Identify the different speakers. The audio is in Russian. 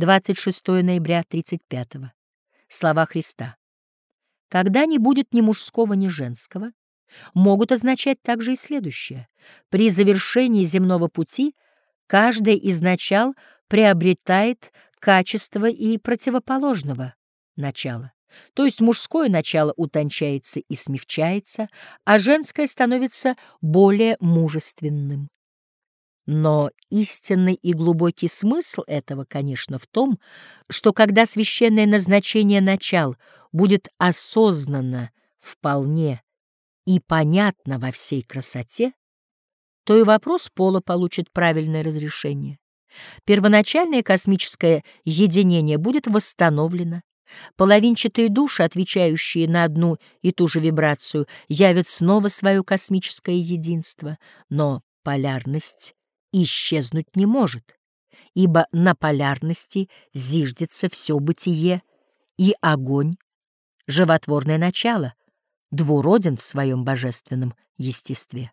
Speaker 1: 26 ноября 35 -го. Слова Христа. Когда не будет ни мужского, ни женского, могут означать также и следующее. При завершении земного пути каждое из начал приобретает качество и противоположного начала. То есть мужское начало утончается и смягчается, а женское становится более мужественным. Но истинный и глубокий смысл этого, конечно, в том, что когда священное назначение начал будет осознанно вполне и понятно во всей красоте, то и вопрос пола получит правильное разрешение. Первоначальное космическое единение будет восстановлено, Половинчатые души, отвечающие на одну и ту же вибрацию, явят снова свое космическое единство, но полярность исчезнуть не может, ибо на полярности зиждется все бытие, и огонь — животворное начало, двуроден в своем божественном естестве.